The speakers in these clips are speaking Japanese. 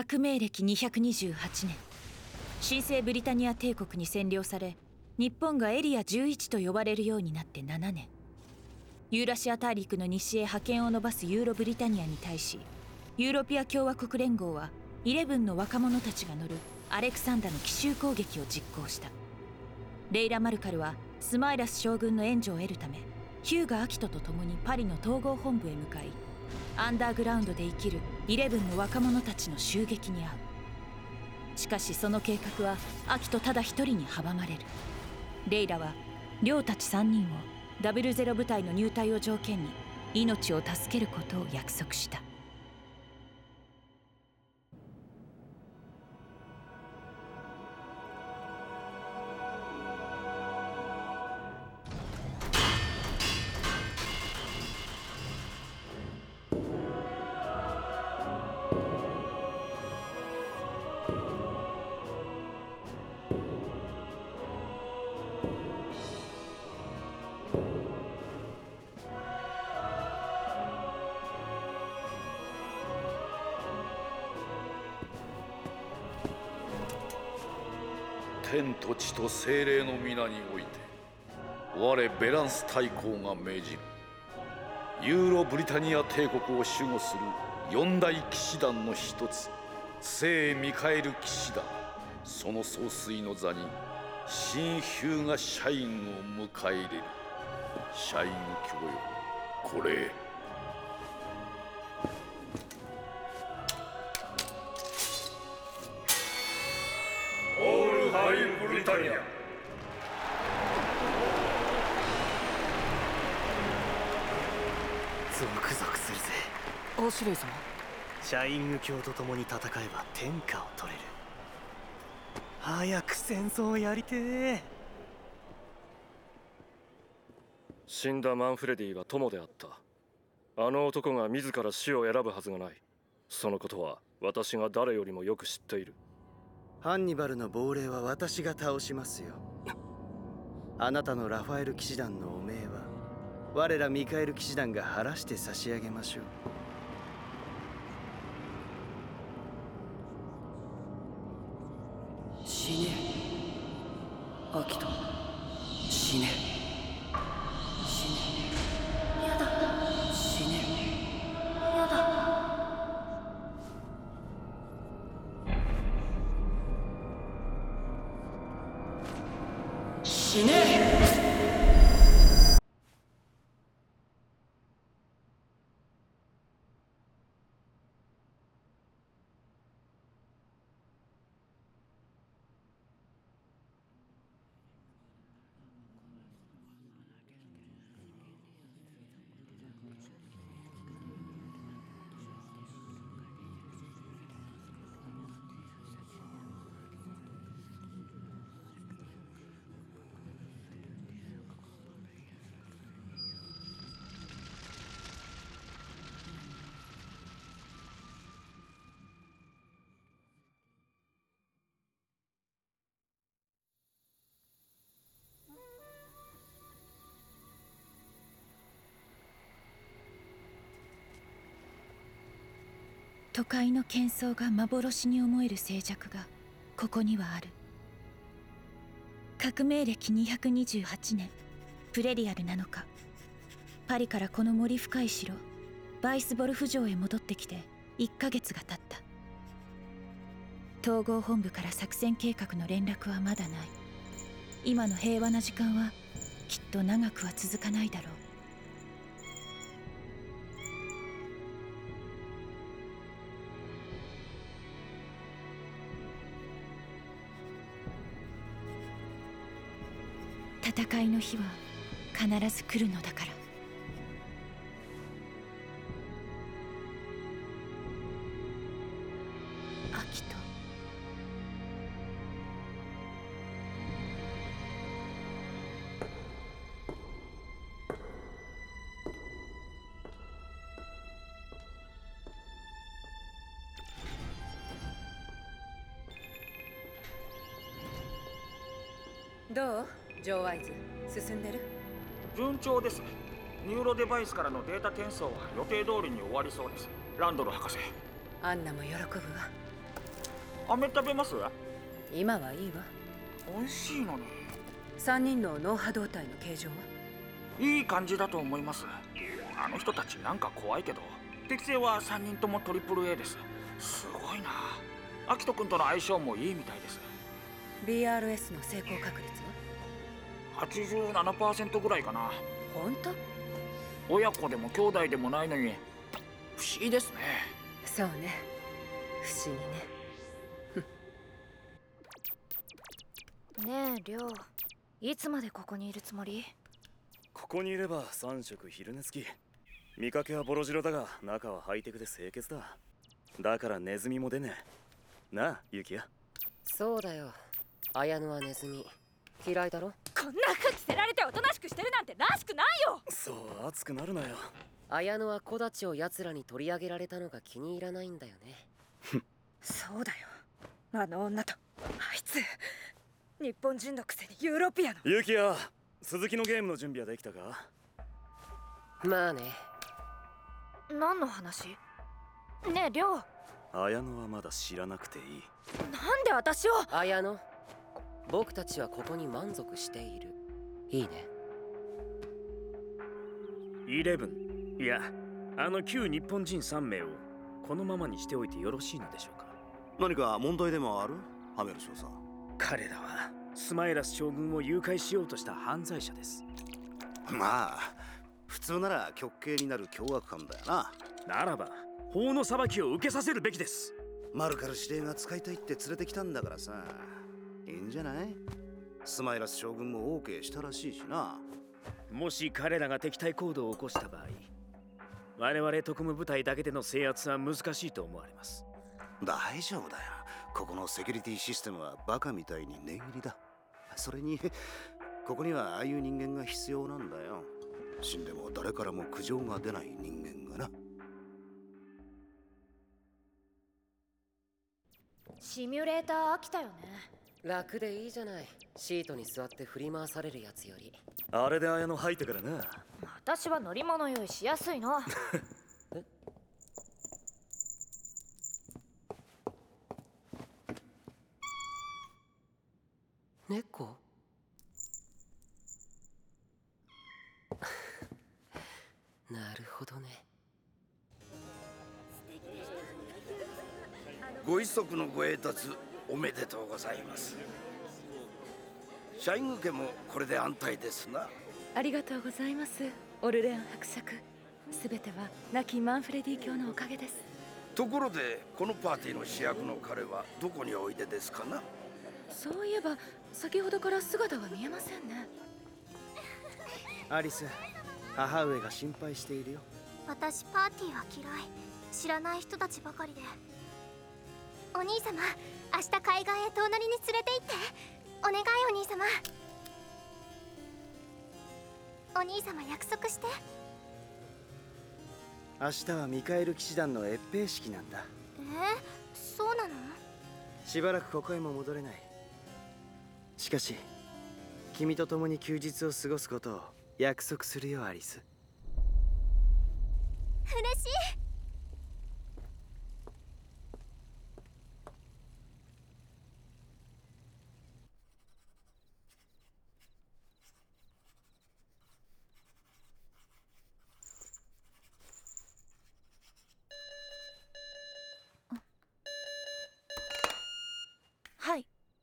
革命歴228年。新生ブリタニア帝国に占領され日本がエリア11と呼ばれるようになって7年。ユーラシア大陸の西へ覇権を伸ばすユーロブリタニアに対しユーロピア共和国連合はイレブンの若者たちが乗るアレクサンダの奇襲攻撃を実行した。レイラ・マルカルはスマイラス将軍の援助を得るためヒューガ・アキトと共にパリの統合本部へ向かいアンダーグラウンドで生きるイレブンの若者たちの襲撃に遭う。しかしその計画はアキトただ一人に阻まれる。レイラは寮たち3人をダブルゼロ部隊の入隊を条件に命を助けることを約束した。天と地と精霊の皆において我ベランス大公が命じる。ユーロブリタニア帝国を守護する四大騎士団の一つ聖ミカエル騎士団。その総帥の座に新ヒューガ社員を迎え入れる。社員教よこれ。ールハイブリタニア。ゾクゾクするぜ。アシュレイ様シャイング教と共に戦えば天下を取れる。早く戦争をやりてえ。死んだマンフレディは友であった。あの男が自ら死を選ぶはずがない。そのことは私が誰よりもよく知っているハンニバルの亡霊は私が倒しますよ。あなたのラファエル騎士団の汚名は我らミカエル騎士団が晴らして差し上げましょう。死ねアキト。都会の喧騒が幻に思える静寂がここにはある。革命歴228年プレリアルなのか。パリからこの森深い城バイスボルフ城へ戻ってきて1ヶ月が経った。統合本部から作戦計画の連絡はまだない。今の平和な時間はきっと長くは続かないだろう。戦いの日は必ず来るのだから。ジョー・ワイズ進んでる？順調です。ニューロデバイスからのデータ転送は予定通りに終わりそうです。ランドル博士。アンナも喜ぶわ。飴食べます？今はいいわ。美味しいのに。3人の脳波動体の形状は？いい感じだと思います。あの人たちなんか怖いけど。適性は3人ともトリプル A です。すごいな。アキト君との相性もいいみたいです。BRS の成功確率は？87%ぐらいかな。本当？親子でも兄弟でもないのに不思議ですね。そうね。不思議ね。ねえりょういつまでここにいるつもり？ここにいれば3食昼寝付き。見かけはボロジロだが中はハイテクで清潔だ。だからネズミも出ねえ。なあユキヤ。そうだよ。綾乃はネズミ。嫌いだろ？こんな服着せられておとなしくしてるなんてらしくないよ。そう熱くなるなよ。綾乃は木立を奴らに取り上げられたのが気に入らないんだよね。そうだよ。あの女と。あいつ。日本人のくせにヨーロピアの。ユキヤ鈴木のゲームの準備はできたか？まあね。何の話？ねえりょう綾乃はまだ知らなくていい。なんで私を？綾乃？僕たちはここに満足している。いいね。イレブン。いやあの旧日本人3名をこのままにしておいてよろしいのでしょうか。何か問題でもある？ハメル少佐彼らはスマイラス将軍を誘拐しようとした犯罪者です。まあ普通なら極刑になる凶悪犯だよな。ならば法の裁きを受けさせるべきです。マルカル司令が使いたいって連れてきたんだからさいいんじゃない？スマイラス将軍も OK したらしいしな。もし彼らが敵対行動を起こした場合我々特務部隊だけでの制圧は難しいと思われます。大丈夫だよ。ここのセキュリティシステムはバカみたいに念入りだ。それにここにはああいう人間が必要なんだよ。死んでも誰からも苦情が出ない人間がな。シミュレーター飽きたよね楽でいいじゃない。シートに座って振り回されるやつより。あれで綾乃入ってからな。私は乗り物用意しやすいの。猫？なるほどね。ご一足のご栄達おめでとうございます。社員家もこれで安泰ですな。ありがとうございます。オルレアン伯爵。すべては亡きマンフレディ教のおかげです。ところでこのパーティーの主役の彼はどこにおいでですかな。そういえば先ほどから姿が見えませんね。アリス母上が心配しているよ。私パーティーは嫌い。知らない人たちばかりで。お兄様明日海岸へ隣に連れて行って。お願いお兄様。お兄様約束して。明日はミカエル騎士団の閲兵式なんだ。えそうなの？しばらくここへも戻れない。しかし君と共に休日を過ごすことを約束するよアリス嬉しい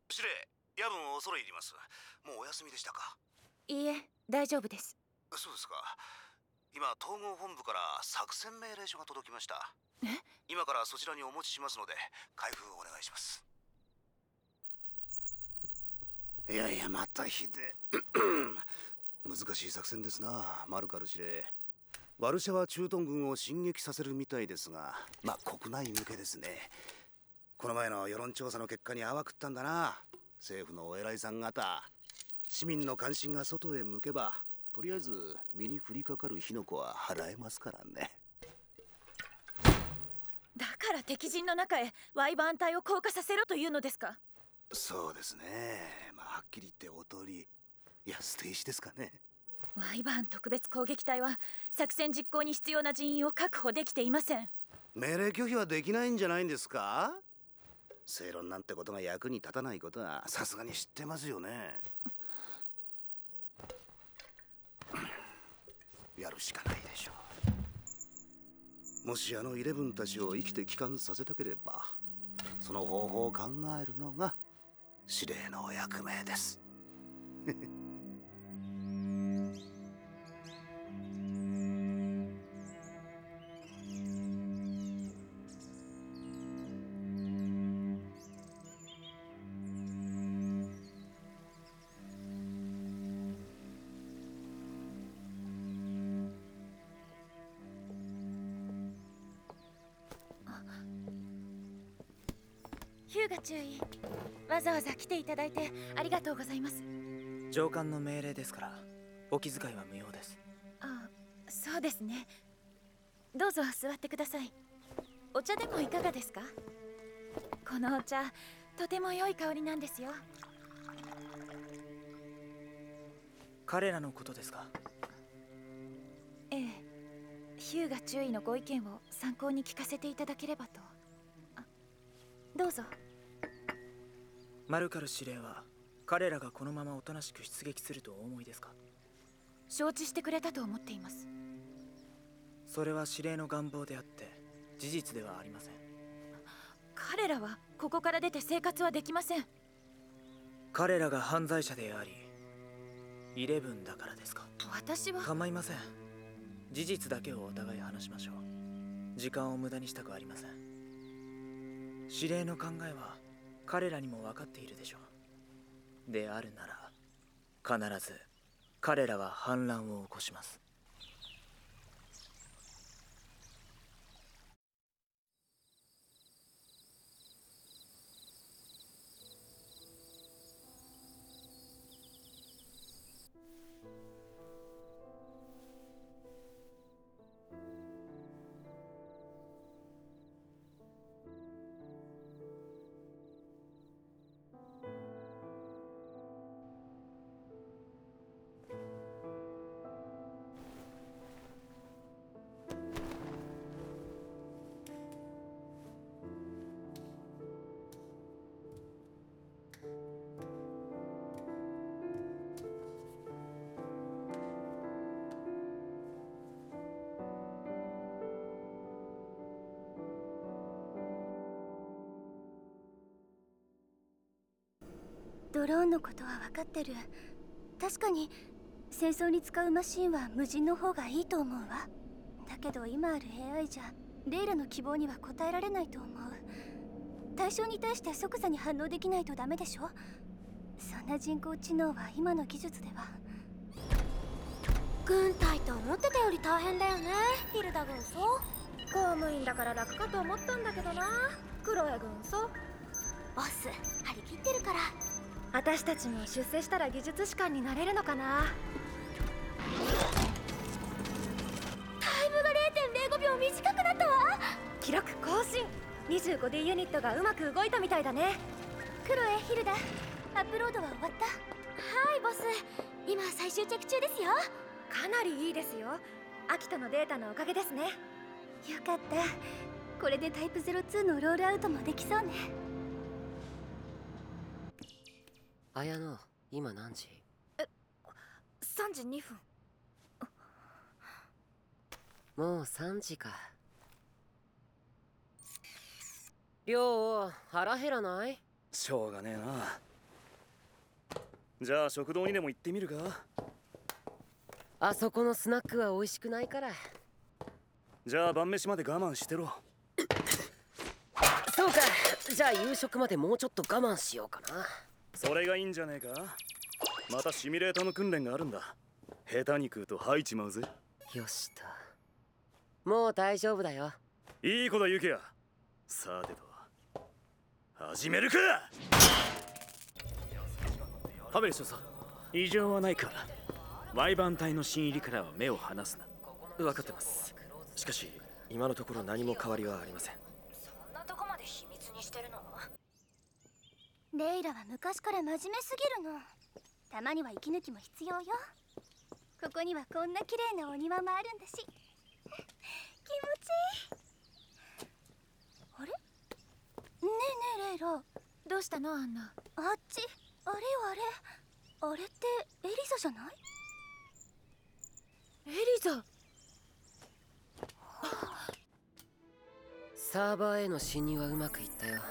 司令夜分恐れ入ります。もうお休みでしたか？いいえ大丈夫です。そうですか？今統合本部から作戦命令書が届きました。今からそちらにお持ちしますので開封をお願いします。いやいやまたひで。難しい作戦ですな。マルカル司令ワルシャワ駐屯軍を進撃させるみたいですがまあ国内向けですね。この前の世論調査の結果に泡食ったんだな政府のお偉いさん方市民の関心が外へ向けばとりあえず身に降りかかる火の粉は払えますからね。だから敵陣の中へワイバーン隊を降下させろというのですか？そうですね。まあはっきり言ってお通りいや捨て石ですかね。ワイバーン特別攻撃隊は作戦実行に必要な人員を確保できていません。命令拒否はできないんじゃないんですか？正論なんてことが役に立たないことはさすがに知ってますよね。やるしかないでしょう。もしあのイレブンたちを生きて帰還させたければその方法を考えるのが司令の役目ですざわざ来ていただいてありがとうございます。上官の命令ですからお気遣いは無用です。あそうですね。どうぞ座ってください。お茶でもいかがですか？このお茶とても良い香りなんですよ。彼らのことですか？ええ。ヒューガ注意のご意見を参考に聞かせていただければと。あどうぞマルカル司令は彼らがこのままおとなしく出撃するとお思いですか？承知してくれたと思っています。それは司令の願望であって事実ではありません。彼らはここから出て生活はできません。彼らが犯罪者でありイレブンだからですか？私は。構いません。事実だけをお互い話しましょう。時間を無駄にしたくありません。司令の考えは彼らにも分かっているでしょう。であるなら必ず彼らは反乱を起こします。ドローンのことは分かってる。確かに戦争に使うマシンは無人の方がいいと思うわ。だけど今ある AI じゃレイラの希望には応えられないと思う。対象に対して即座に反応できないとダメでしょ？そんな人工知能は今の技術では。軍隊って思ってたより大変だよねヒルダ軍曹。公務員だから楽かと思ったんだけどな。クロエ軍曹。ボス張り切ってるから私たちも出世したら技術士官になれるのかな？タイムが0.05秒短くなったわ。記録更新。25D ユニットがうまく動いたみたいだね。クロエヒルダアップロードは終わった。はいボス。今最終チェック中ですよ。かなりいいですよ。アキトのデータのおかげですね。よかった。これでタイプ02のロールアウトもできそうね綾乃今何時？3時2分もう3時か。亮腹減らない？しょうがねえな。じゃあ食堂にでも行ってみるか。あそこのスナックは美味しくないから。じゃあ晩飯まで我慢してろ。そうか。じゃあ夕食までもうちょっと我慢しようかなそれがいいんじゃねえか？またシミュレーターの訓練があるんだ。下手に食うと吐いちまうぜ。よしと。もう大丈夫だよ。いい子だユキヤ。さてと。始めるか！ハベル少佐異常はないか。ワイバン隊の新入りからは目を離すな。分かってます。しかし今のところ何も変わりはありませんなとこまで秘密にしてるのレイラは昔から真面目すぎるの。たまには息抜きも必要よ。ここにはこんな綺麗なお庭もあるんだし。気持ちいい。あれ？ねえねえレイラろどうしたの？アンナあっち。あれよあれ。あれってエリザじゃない？エリザ？サーバーへの侵入はうまくいったよ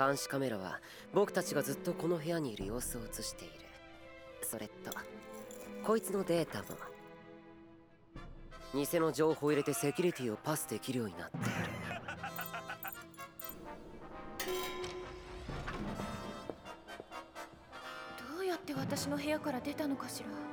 監視カメラは僕たちがずっとこの部屋にいる様子を映している。それとこいつのデータも偽の情報を入れてセキュリティをパスできるようになっている。どうやって私の部屋から出たのかしら？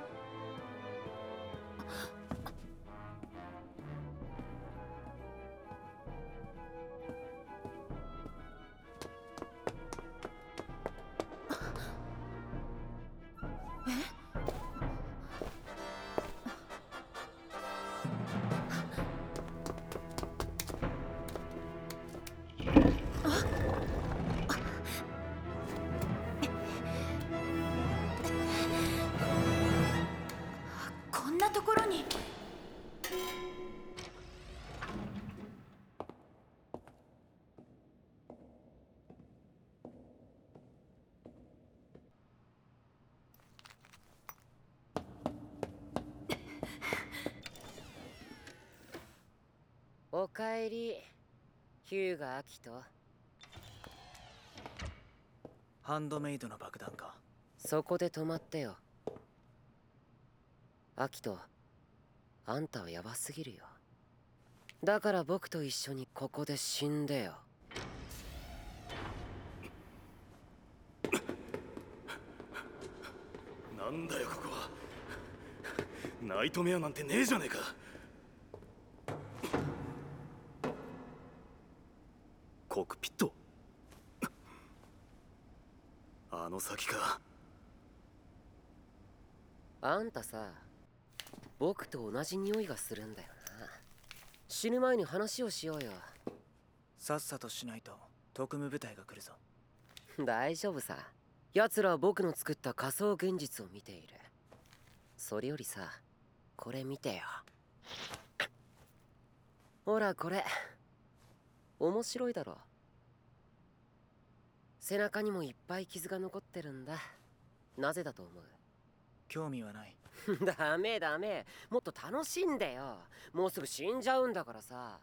ハンドメイドの爆弾か。そこで止まってよ。アキトあんたはヤバすぎるよ。だから僕と一緒にここで死んでよ。なんだよここは。ナイトメアなんてねえじゃねえかコックピットか。あんたさ僕と同じ匂いがするんだよな。死ぬ前に話をしようよ。さっさとしないと特務部隊が来るぞ。大丈夫さ。奴らは僕の作った仮想現実を見ている。それよりさこれ見てよ。ほらこれ。面白いだろ背中にもいっぱい傷が残ってるんだ。なぜだと思う？興味はない。ダメダメ。もっと楽しんでよ。もうすぐ死んじゃうんだからさ。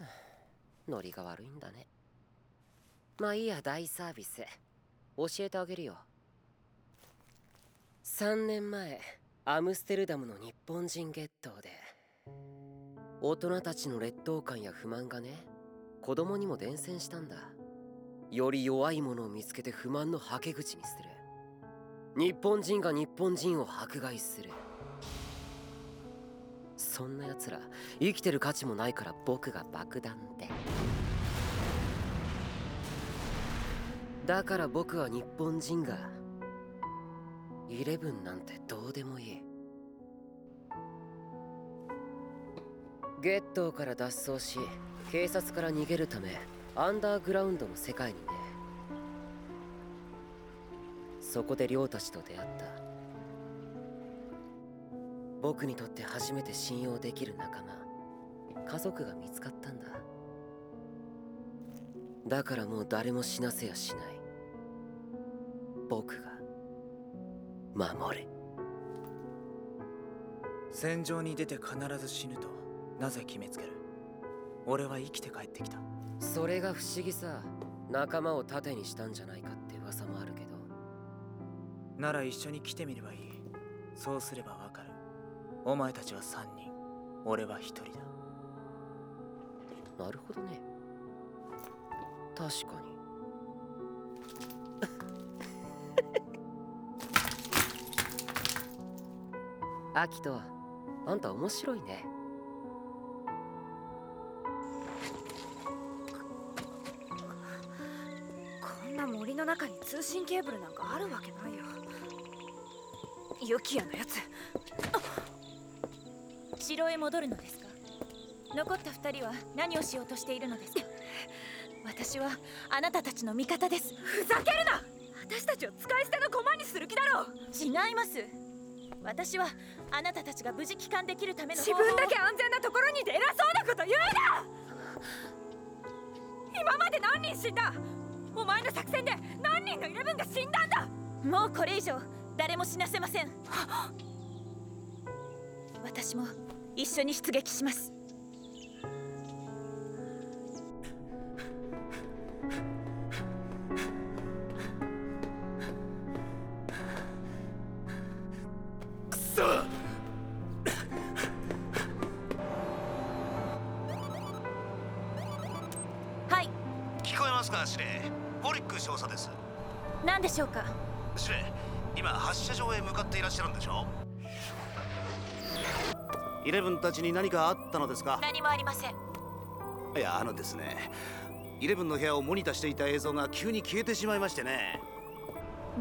ノリが悪いんだね。まあいいや大サービス。教えてあげるよ。3年前アムステルダムの日本人ゲットーで大人たちの劣等感や不満がね子供にも伝染したんだ。より弱いものを見つけて不満のはけ口にする。日本人が日本人を迫害する。そんな奴ら生きてる価値もないから僕が爆弾で。だから僕は日本人がイレブンなんてどうでもいい。ゲットーから脱走し警察から逃げるためアンダーグラウンドの世界にね。そこで亮たちと出会った。僕にとって初めて信用できる仲間。家族が見つかったんだ。だからもう誰も死なせやしない。僕が。守る戦場に出て必ず死ぬと。なぜ決めつける？俺は生きて帰ってきた。それが不思議さ。仲間を盾にしたんじゃないかって噂もあるけど。なら一緒に来てみればいい。そうすればわかる。お前たちは3人。俺は1人だ。なるほどね。確かに。アキトあんた面白いね通信ケーブルなんかあるわけないよ。ユキヤのやつ。城へ戻るのですか？残った二人は何をしようとしているのですか？私はあなたたちの味方です。ふざけるな！私たちを使い捨ての駒にする気だろ違います。私はあなたたちが無事帰還できるための自分だけ安全なところにいて偉そうなこと言うな！今まで何人死んだ？お前の作戦で何人のイレブンが死んだんだ。もうこれ以上誰も死なせません。私も一緒に出撃します。くそ。はい。聞こえますか司令。ポリック少佐です何でしょうか？司令今発射場へ向かっていらっしゃるんでしょ？イレブンたちに何かあったのですか？何もありません。いやあのですね。イレブンの部屋をモニターしていた映像が急に消えてしまいましてね。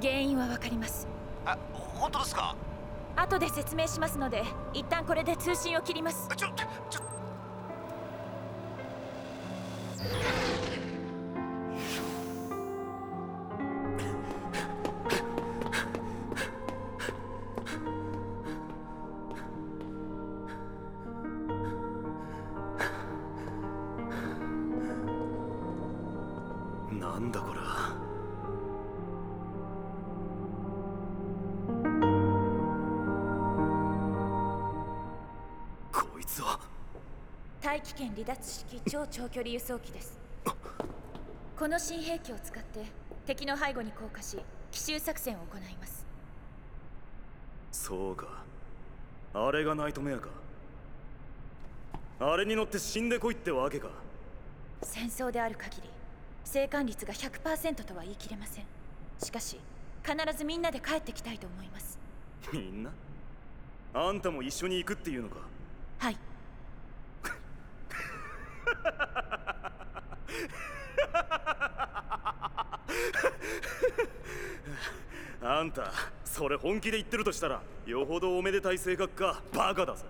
原因はわかります。あ本当ですか？後で説明しますので一旦これで通信を切ります。ちょちょ離脱式超長距離輸送機です。この新兵器を使って敵の背後に降下し奇襲作戦を行います。そうか。あれがナイトメアか。あれに乗って死んでこいってわけか。戦争である限り生還率が100%とは言い切れません。しかし必ずみんなで帰ってきたいと思います。みんな？あんたも一緒に行くっていうのか？はいあんたそれ本気で言ってるとしたらよほどおめでたい性格かバカだぜ。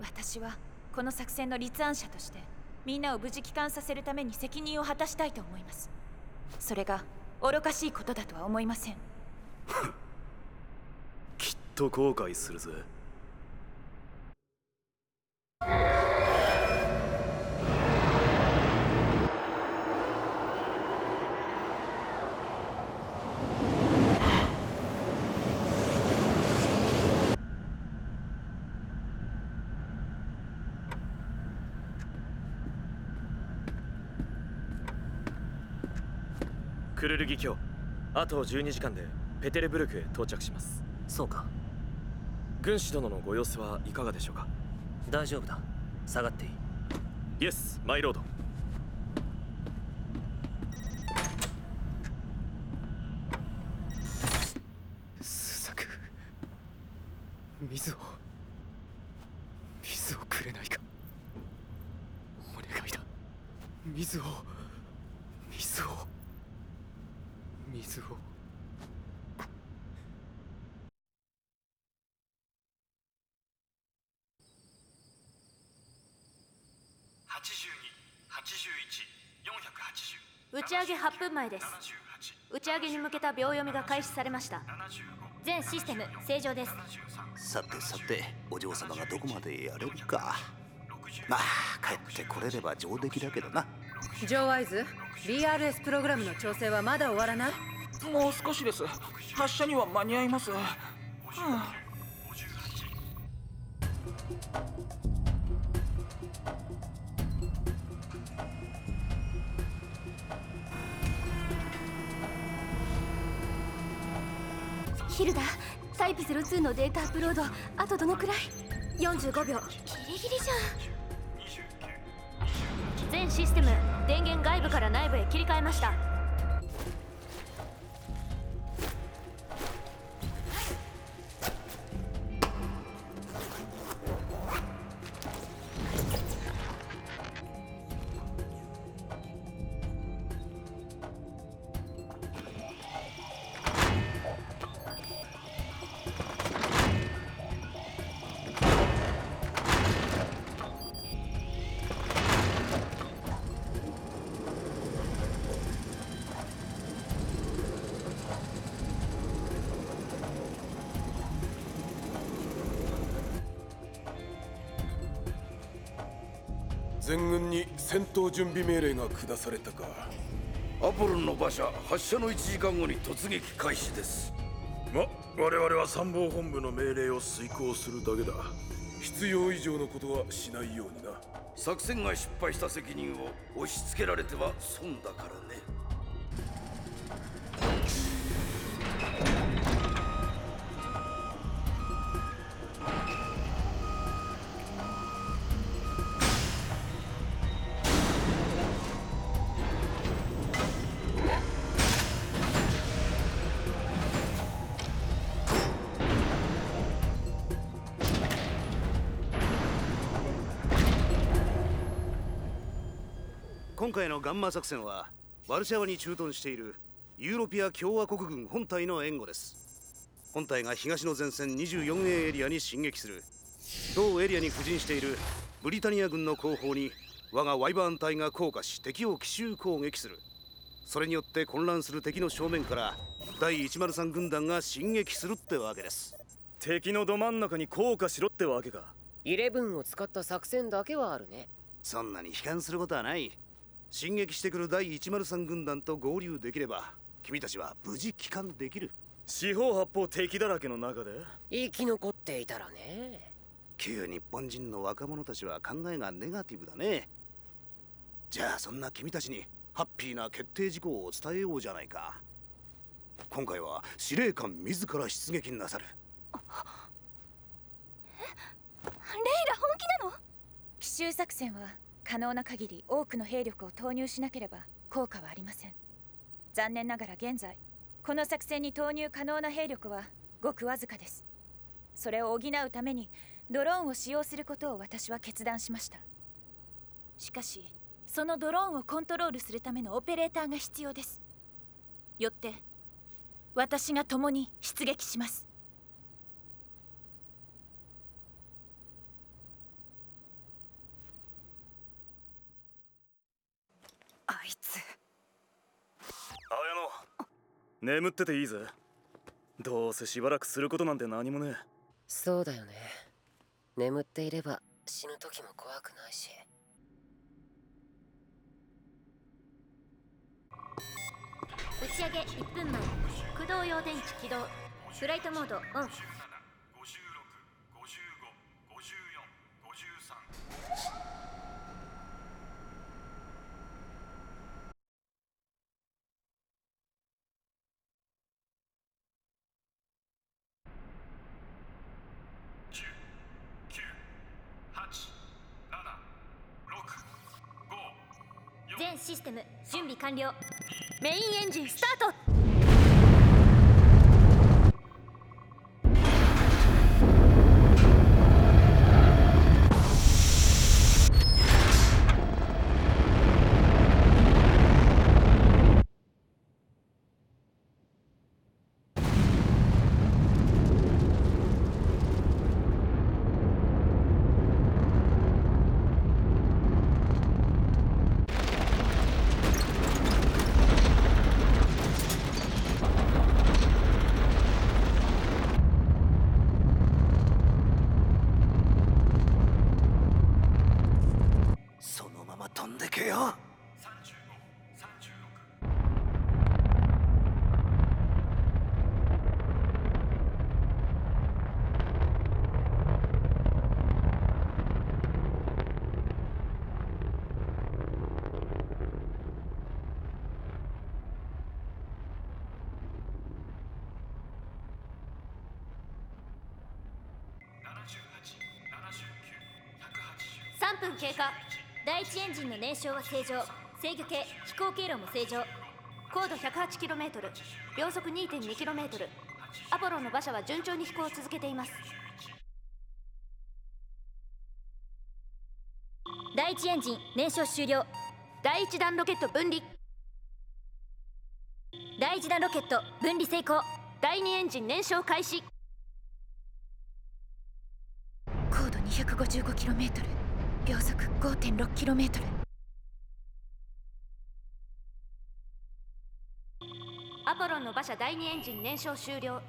私はこの作戦の立案者としてみんなを無事帰還させるために責任を果たしたいと思います。それが愚かしいことだとは思いません。きっと後悔するぜクルルギ卿あと12時間でペテルブルクへ到着します。そうか。軍師殿のご様子はいかがでしょうか？大丈夫だ。下がっていい。イエスマイロードスザク水を水をくれないかお願いだ水を水を水を打ち上げ8分前です。打ち上げに向けた秒読みが開始されました。全システム正常です。さてさてお嬢様がどこまでやれるか。まあ帰ってこれれば上出来だけどな。ジョー・ワイズ BRS プログラムの調整はまだ終わらない？もう少しです。発射には間に合います、はあルダタイプ02のデータアップロード。あとどのくらい？45秒。ギリギリじゃん。全システム電源外部から内部へ切り替えました。全軍に戦闘準備命令が下されたか。アポロンの馬車発射の1時間後に突撃開始です。ま我々は参謀本部の命令を遂行するだけだ。必要以上のことはしないようにな。作戦が失敗した責任を押し付けられては損だからねンマ作戦はワルシャワに駐屯しているユーロピア共和国軍本体の援護です。本体が東の前線 24A エリアに進撃する。同エリアに布陣しているブリタニア軍の後方に我がワイバーン隊が降下し敵を奇襲攻撃する。それによって混乱する敵の正面から第103軍団が進撃するってわけです。敵のど真ん中に降下しろってわけか。イレブンを使った作戦だけはあるね。そんなに悲観することはない進撃してくる第103軍団と合流できれば君たちは無事帰還できる。四方八方敵だらけの中で？生き残っていたらね。旧日本人の若者たちは考えがネガティブだね。じゃあそんな君たちにハッピーな決定事項を伝えようじゃないか。今回は司令官自ら出撃なさる。レイラ本気なの？奇襲作戦は可能な限り多くの兵力を投入しなければ効果はありません。残念ながら現在この作戦に投入可能な兵力はごくわずかです。それを補うためにドローンを使用することを私は決断しました。しかしそのドローンをコントロールするためのオペレーターが必要です。よって私が共に出撃します。あいつ。綾野眠ってていいぜ。どうせしばらくすることなんて何もねえ。そうだよね。眠っていれば死ぬ時も怖くないし。打ち上げ1分前。駆動用電池起動。フライトモードオン完了。メインエンジンスタート。エンジンの燃焼は正常。制御系飛行経路も正常。高度 108km 秒速 2.2km アポロの馬車は順調に飛行を続けています。第1エンジン燃焼終了。第1弾ロケット分離。第1弾ロケット分離成功。第2エンジン燃焼開始。高度 255km 秒速 5.6km アポロンの馬車第2エンジン燃焼終了。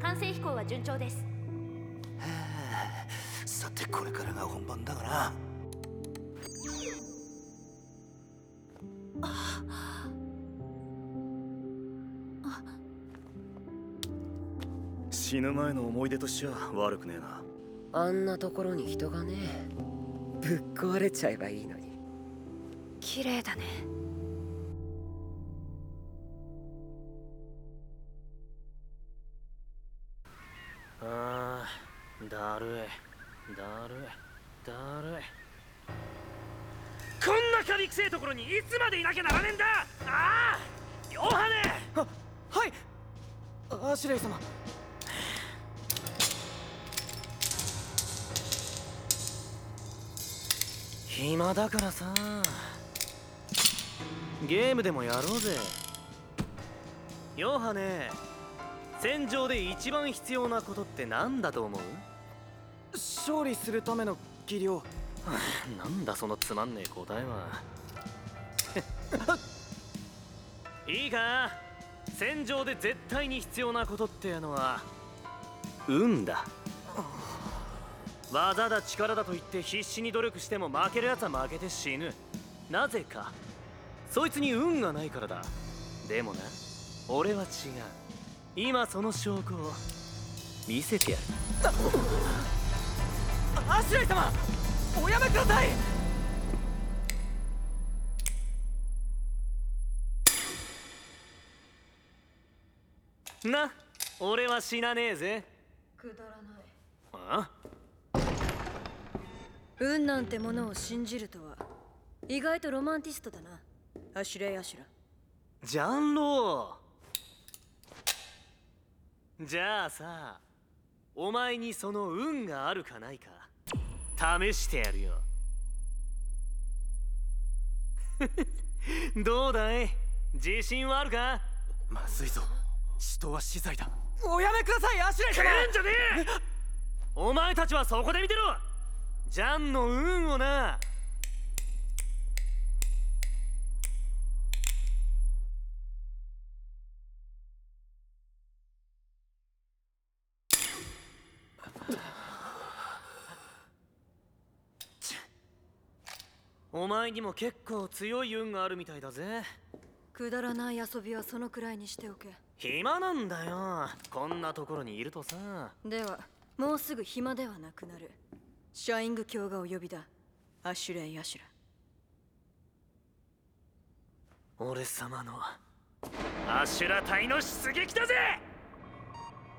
完成飛行は順調です。さてこれからが本番だがな死ぬ前の思い出としては悪くねえな。あんなところに人がねぶっ壊れちゃえばいいのに。綺麗だねつまでいなきゃならねえんだ。ああヨハネ。ははい。アシュレイ様。暇だからさ。ゲームでもやろうぜ。ヨハネ戦場で一番必要なことって何だと思う？勝利するための技量。なんだそのつまんねえ答えはいいか？戦場で絶対に必要なことってのは運だ。技だ力だと言って必死に努力しても負ける奴は負けて死ぬ。なぜか。そいつに運がないからだ。でもな俺は違う。今その証拠を見せてやる。アシュレイ様おやめください！な俺は死なねえぜ。くだらない。あ？運なんてものを信じるとは意外とロマンティストだな。アシュレイ・アシュラジャンロー。じゃあさお前にその運があるかないか試してやるよ。どうだい？自信はあるか？まずいぞ死闘は死罪だ。おやめくださいアシュレイ様。来んじゃねえ。お前たちはそこで見てろ。ジャンの運をな。お前にも結構強い運があるみたいだぜ。くだらない遊びはそのくらいにしておけ暇なんだよ。こんなところにいるとさ。ではもうすぐ暇ではなくなる。シャイング卿がお呼びだ。アシュレイ・アシュラ。俺様のアシュラ隊の出撃だぜ！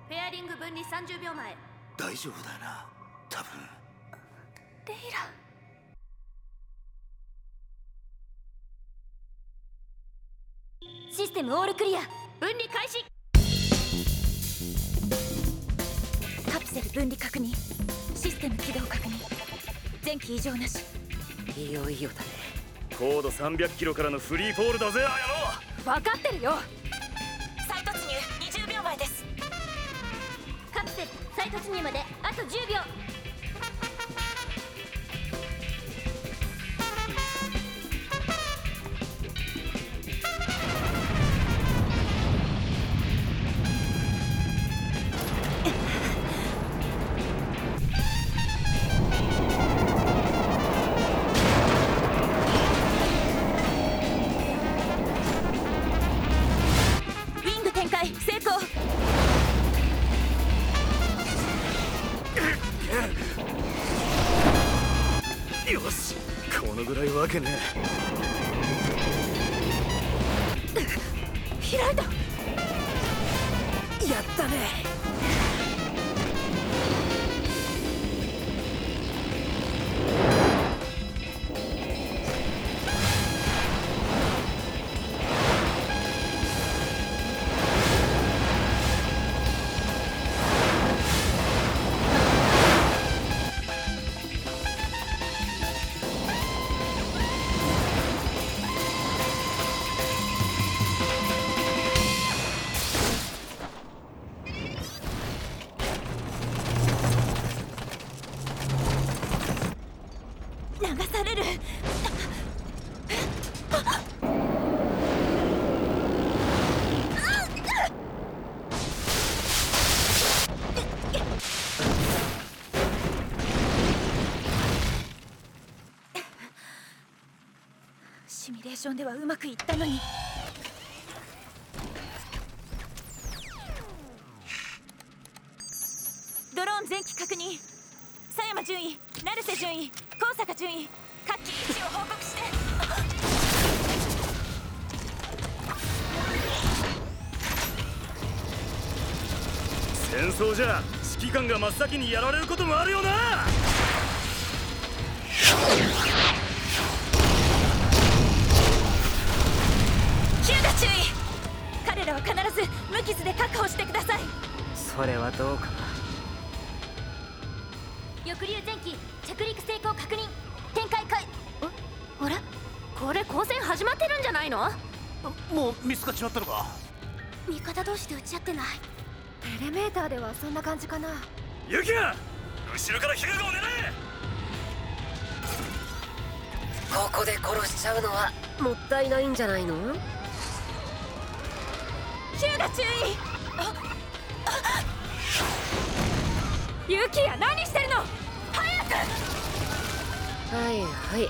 フェアリング分離30秒前。大丈夫だよな。多分。レイラ。システムオールクリア分離開始。カプセル分離確認。システム起動確認。前期異常なし。いよいよだね高度300キロからのフリーフォールだぜ分かってるよ。再突入。20秒前です。カプセル再突入まであと10秒のぐらションではうまくいったのに。ドローン前期確認佐山順位成瀬順位高坂順位各機位置を報告して。戦争じゃ指揮官が真っ先にやられることもあるよな。彼らは必ず無傷で確保してください。それはどうかな。翼竜前期着陸成功確認。展開開。あれ？これ光線始まってるんじゃないの？もう見つかっちまったのか？味方同士で撃ち合ってない。エレメーターではそんな感じかな。ユキヤ後ろからヒューガを狙え！ここで殺しちゃうのはもったいないんじゃないの？ヒューガ注意。ユキヤ何してるの？早く！はいはい。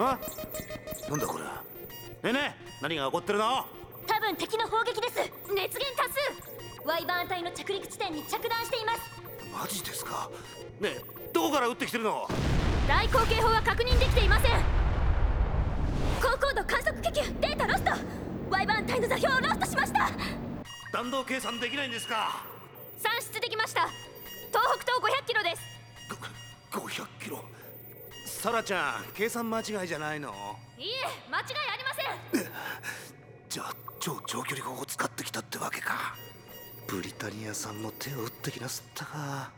あなんだこれ。ねえねえ何が起こってるの？多分敵の砲撃です。熱源多数。ワイバーン隊の着陸地点に着弾していますマジですか？ねえどこから撃ってきてるの？大口径砲は確認できていません。高高度観測気球データロスト。ワイバーン隊の座標をロストしました。弾道計算できないんですか？算出できました。東北東500キロです。500キロ？サラちゃん計算間違いじゃないの？いいえ間違いありません。じゃあ超長距離砲を使ってきたってわけかブリタニアさんも手を打ってきなすったか。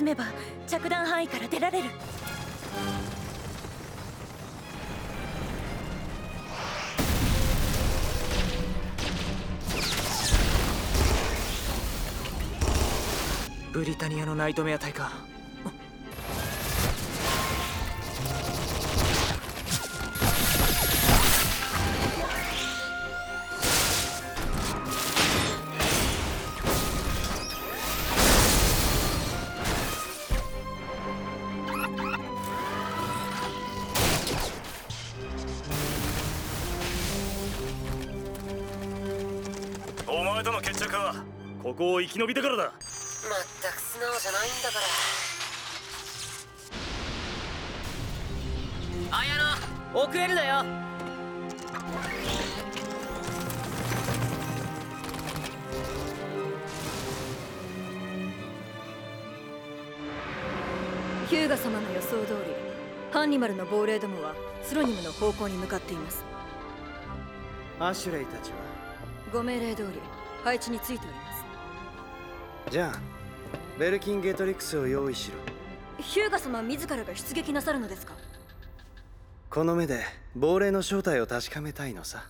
進めば着弾範囲から出られる。ブリタニアのナイトメア隊か。生き延びてからだ。まったく素直じゃないんだから。綾野遅れるなよ。ヒューガ様の予想通りハンニマルの亡霊どもはスロニムの方向に向かっています。アシュレイたちは。ご命令通り配置についておりますじゃあベルキン・ゲトリクスを用意しろ。ヒューガ様自らが出撃なさるのですか？この目で亡霊の正体を確かめたいのさ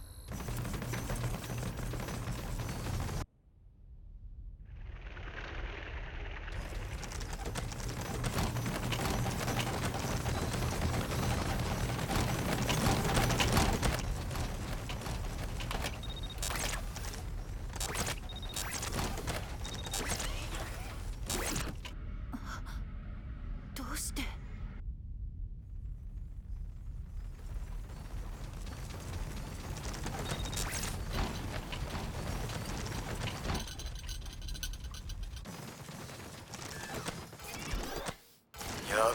どうしてや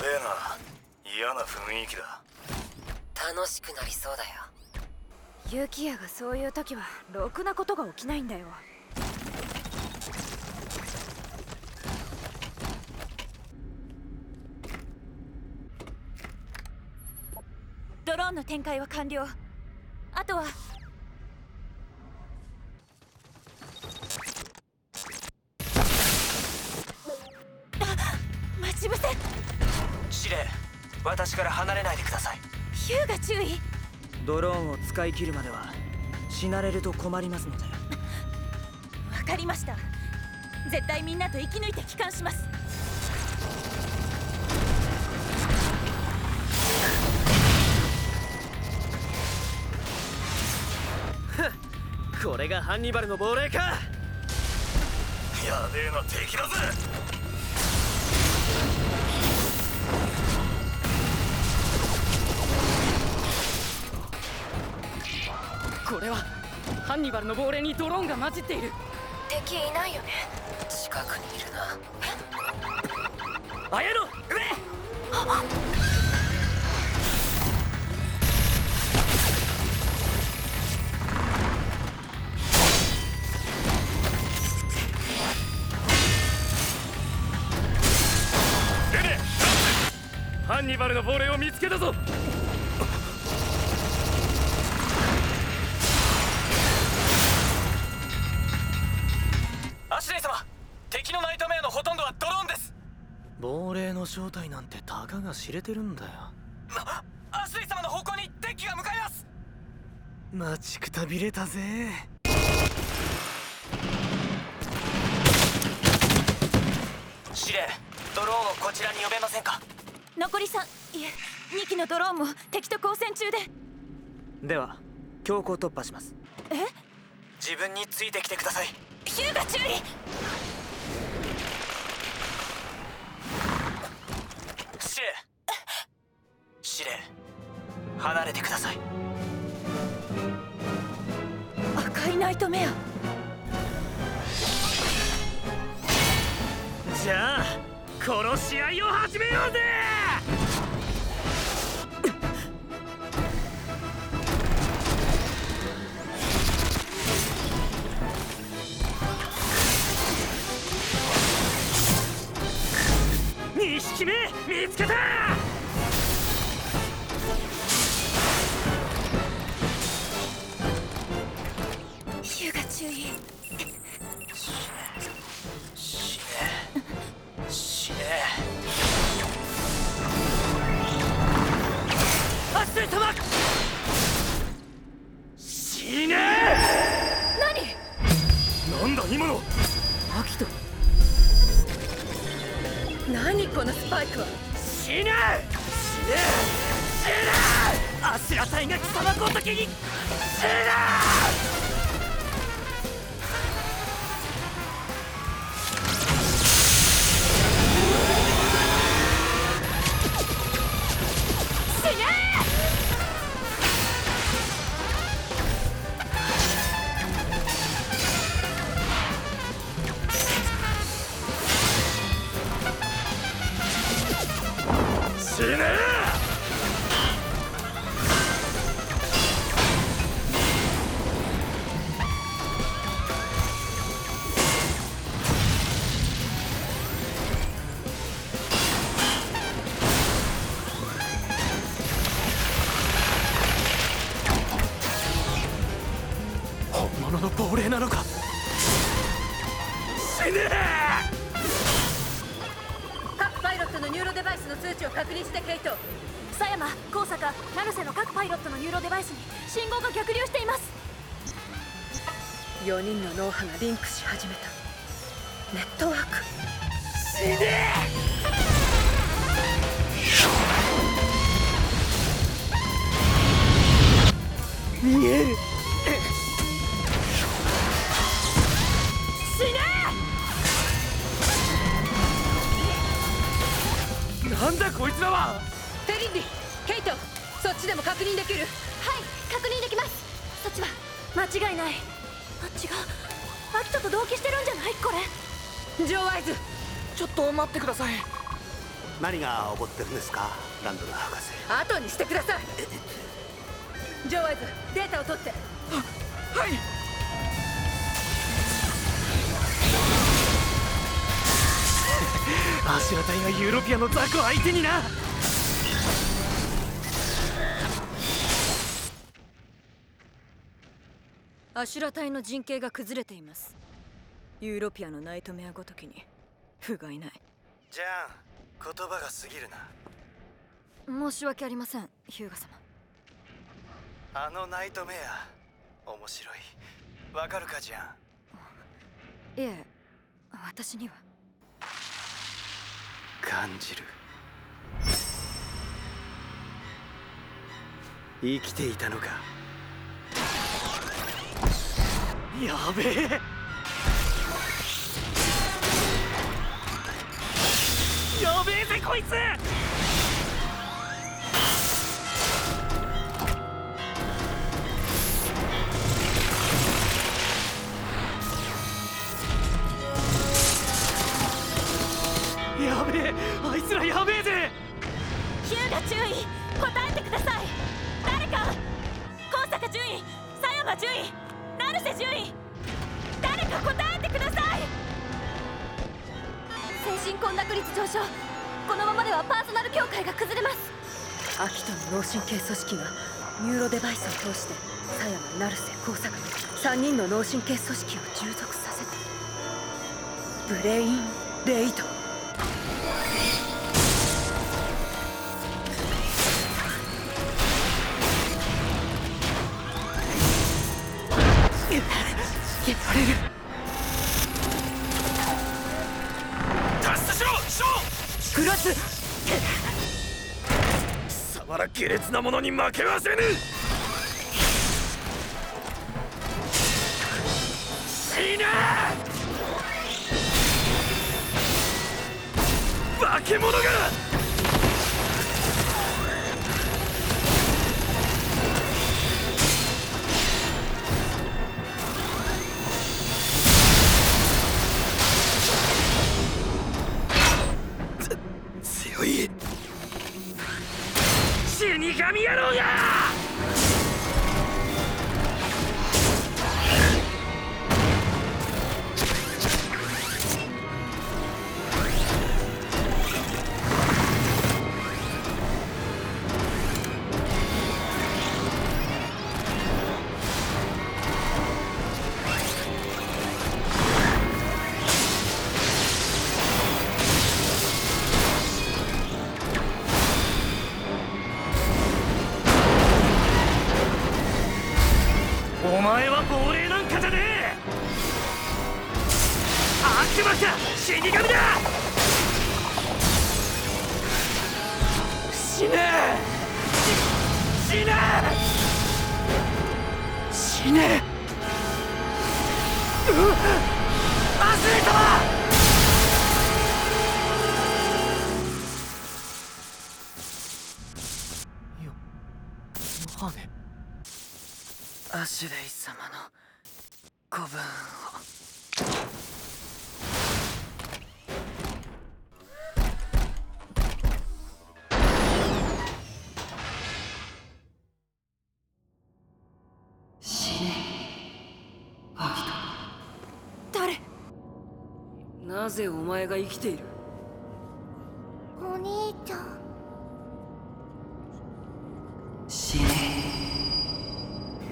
べえな嫌な雰囲気だ。楽しくなりそうだよ。ユキヤがそういう時はろくなことが起きないんだよ。ドローンの展開は完了。あとはドローンを使い切るまでは死なれると困りますので。わかりました。絶対みんなと生き抜いて帰還します。これがハンニバルの亡霊か。やべえな敵だぜこれはハンニバルの亡霊にドローンが混じっている。敵いないよね。近くにいるな。綾野上ハンニバルの亡霊を見つけたぞ正体なんてたかが知れてるんだよ。アシュレイ様の方向に敵が向かいます。待ちくたびれたぜ。司令ドローンをこちらに呼べませんか？残り3いえ2機のドローンも敵と交戦中で。では強行突破します。え？自分についてきてください。ヒューが注意司令司令離れてください。赤いナイトメア。じゃあ殺し合いを始めようぜ2匹目見つけた！ヒューが注意司令司令ア様死ね何なんだ今のアキト何このスパイクは。死ぬ！死ぬ！死ぬ！アシラ隊が貴様ごときに死ぬ！ねってるんですか？ランドル博士。後にしてください。ジョーワイズデータを取って。はい。アシュラ隊がユーロピアの雑魚相手にな。アシュラ隊の陣形が崩れています。ユーロピアのナイトメアごときに不甲斐ない。じゃあ言葉が過ぎるな。申し訳ありませんヒューガ様。あのナイトメア面白い。わかるかじゃんいえ私には。感じる。生きていたのか。やべえやべえぜこいつ。やべえあいつらやべえぜ。ヒューガ注意答えてください。誰か高坂順位佐山順位成瀬順位誰か答えてください。精神混濁率上昇。このままではパーソナル境界が崩れます。秋田の脳神経組織がニューロデバイスを通して佐山成瀬工作の3人の脳神経組織を従属させたブレインレイド貴様ら下劣なものに負けはせぬ。死ね化け物が！神野郎がなぜお前が生きている？お兄ちゃん。死ね。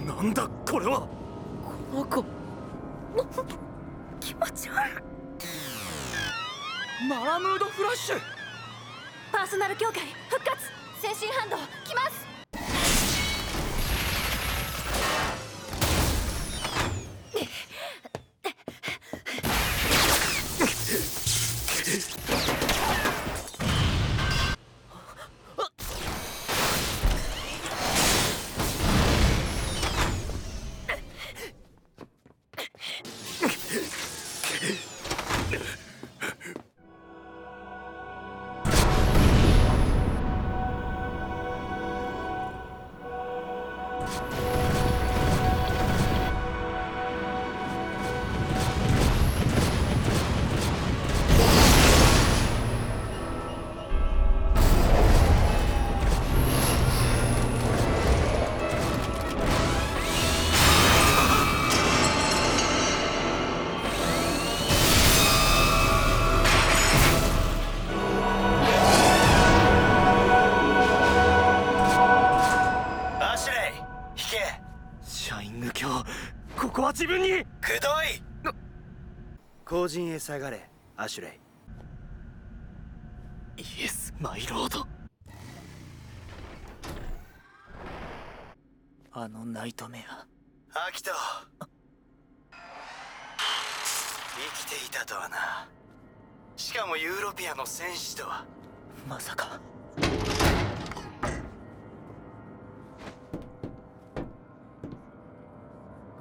なんだこれは？この子。気持ち悪い。マラムードフラッシュ。パーソナル境界復活。精神反動。来ますい後陣へ下がれアシュレイ。イエスマイロード。あのナイトメア。アキト。生きていたとはな。しかもユーロピアの戦士とは。まさか。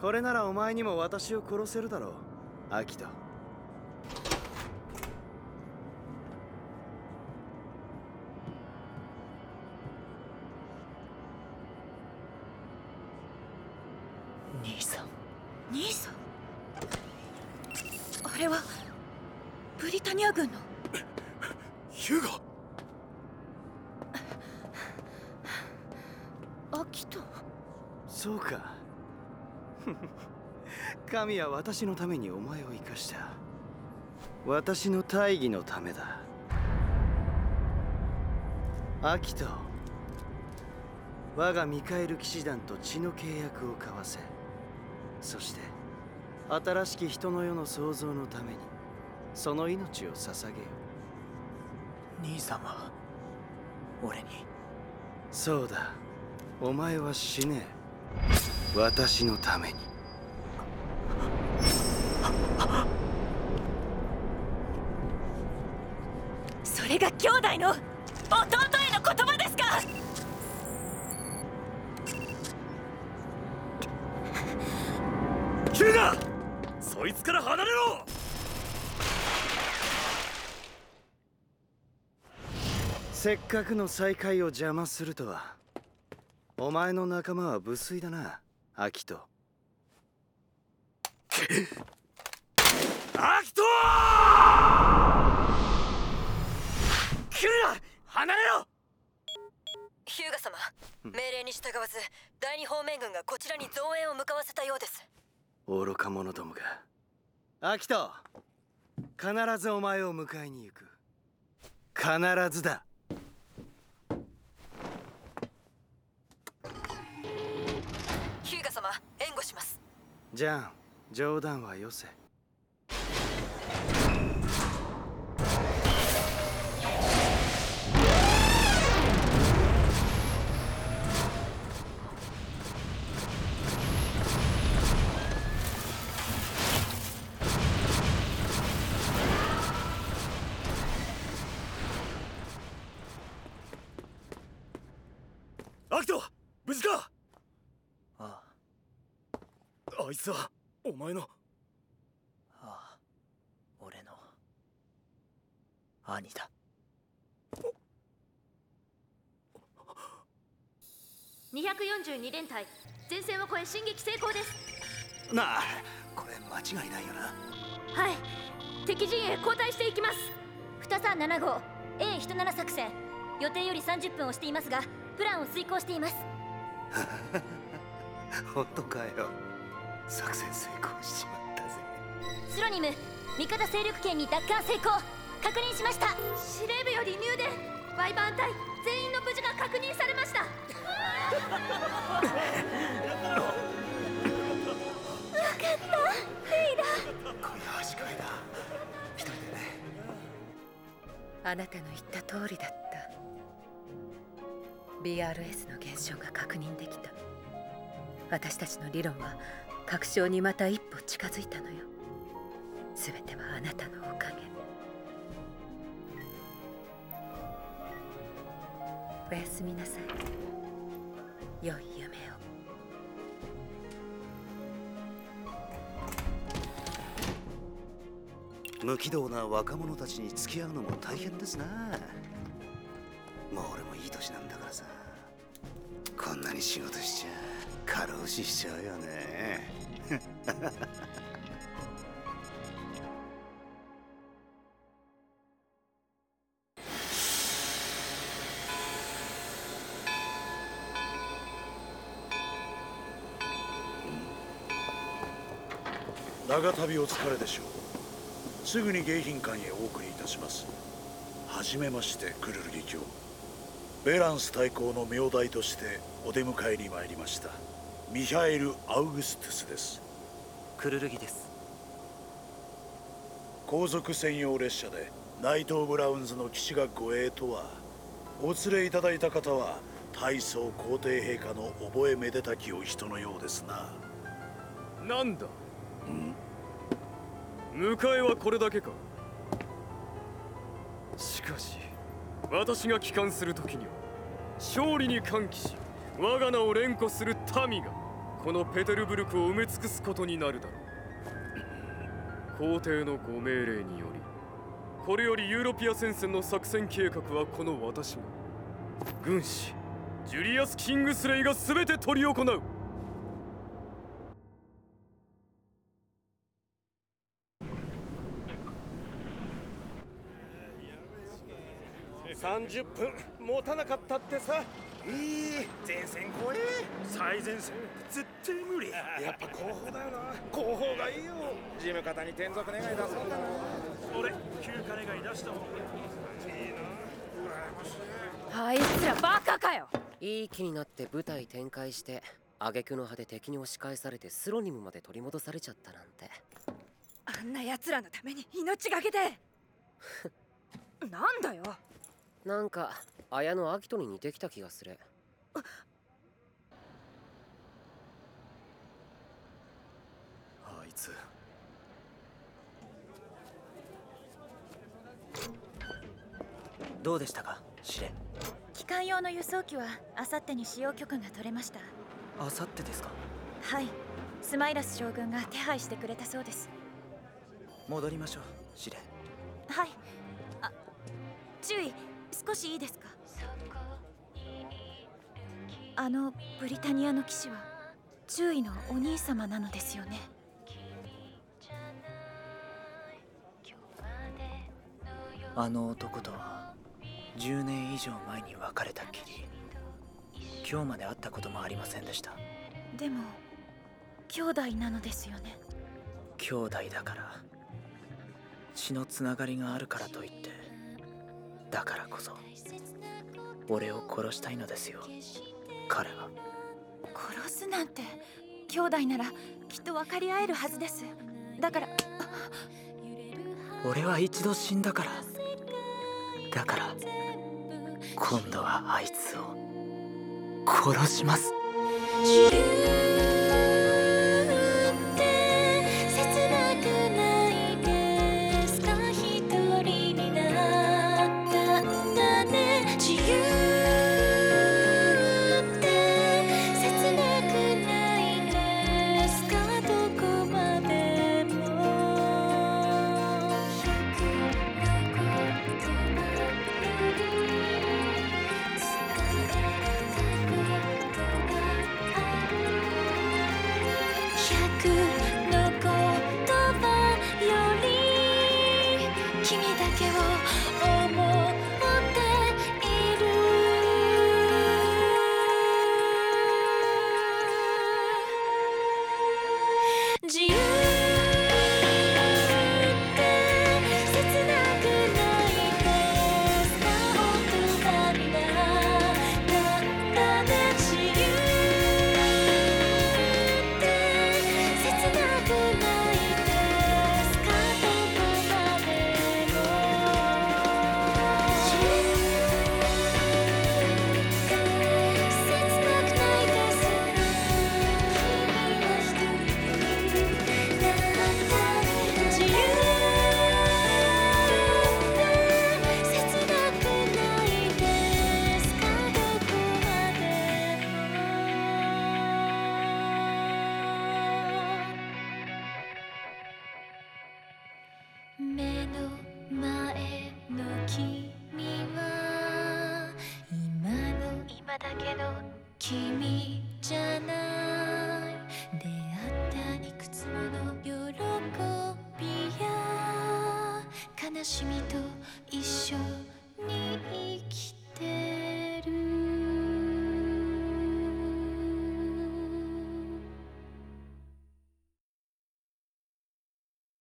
これならお前にも私を殺せるだろうアキト神は私のためにお前を生かした。私の大義のためだ。アキト我がミカエル騎士団と血の契約を交わせそして新しき人の世の創造のためにその命を捧げよ。兄さんは俺に。そうだ。お前は死ね。え私のためにれが兄弟の？弟への言葉ですか？ヒューガそいつから離れろ！せっかくの再会を邪魔するとは。お前の仲間は無粋だなアキト。アキト来るな！離れろ！ヒューガ様命令に従わず第二方面軍がこちらに増援を向かわせたようです。愚か者どもが。アキト必ずお前を迎えに行く。必ずだ。ヒューガ様援護します。じゃん冗談はよせアキト無事かああいつはお前のあああ俺の兄だ242連隊。前線を越え進撃成功です。なあこれ間違いないよな。はい。敵陣へ後退していきます。2375 A17 作戦。予定より30分をしていますがプランを遂行しています。本当かよ。作戦成功しちまったぜ。スロニム味方勢力圏に奪還成功。確認しました。司令部より入電。ワイバーン隊全員の無事が確認されました分かった。フリーダ。一人でねあなたの言った通りだった BRS の現象が確認できた私たちの理論は確証にまた一歩近づいたのよ全てはあなたのおかげおやすみなさい良い夢を。無軌道な若者たちに付き合うのも大変ですな。もう俺もいい年なんだからさ。こんなに仕事しちゃ過労死しちゃうよね。長旅お疲れでしょう。すぐに迎賓館へお送りいたします。はじめましてクルルギ卿。ベランス大公の名代としてお出迎えに参りました。ミハエル・アウグストゥスです。クルルギです。皇族専用列車でナイト・オブ・ラウンズの騎士が護衛とはお連れいただいた方は大層皇帝陛下の覚えめでたきお人のようですな。なんだ？迎えはこれだけか。しかし私が帰還する時には勝利に歓喜し我が名を連呼する民がこのペテルブルクを埋め尽くすことになるだろう。皇帝のご命令によりこれよりユーロピア戦線の作戦計画はこの私が軍師ジュリアス・キングスレイが全て執り行う。30分持たなかったってさ。いい前線怖え。最前線絶対無理。やっぱ後方だよな。後方がいいよ。事務方に転属願い出そうかな。俺休暇願い出したもんいい。な。あいつらバカかよ。いい気になって部隊展開して挙句の果て敵に押し返されてスロニムまで取り戻されちゃったなんて。あんな奴らのために命がけで。なんだよなんか綾のアキトに似てきた気がする。あいつ。どうでしたか？司令機関用の輸送機はあさってに使用許可が取れました。あさってですか？はい。スマイラス将軍が手配してくれたそうです。戻りましょう司令はい。あ注意少しいいですか？あのブリタニアの騎士は注意のお兄様なのですよね。あの男とは10年以上前に別れたきり今日まで会ったこともありませんでした。でも兄弟なのですよね。兄弟だから血のつながりがあるからといってだからこそ俺を殺したいのですよ。彼は。殺すなんて兄弟ならきっと分かり合えるはずです。だから俺は一度死んだから。だから今度はあいつを殺します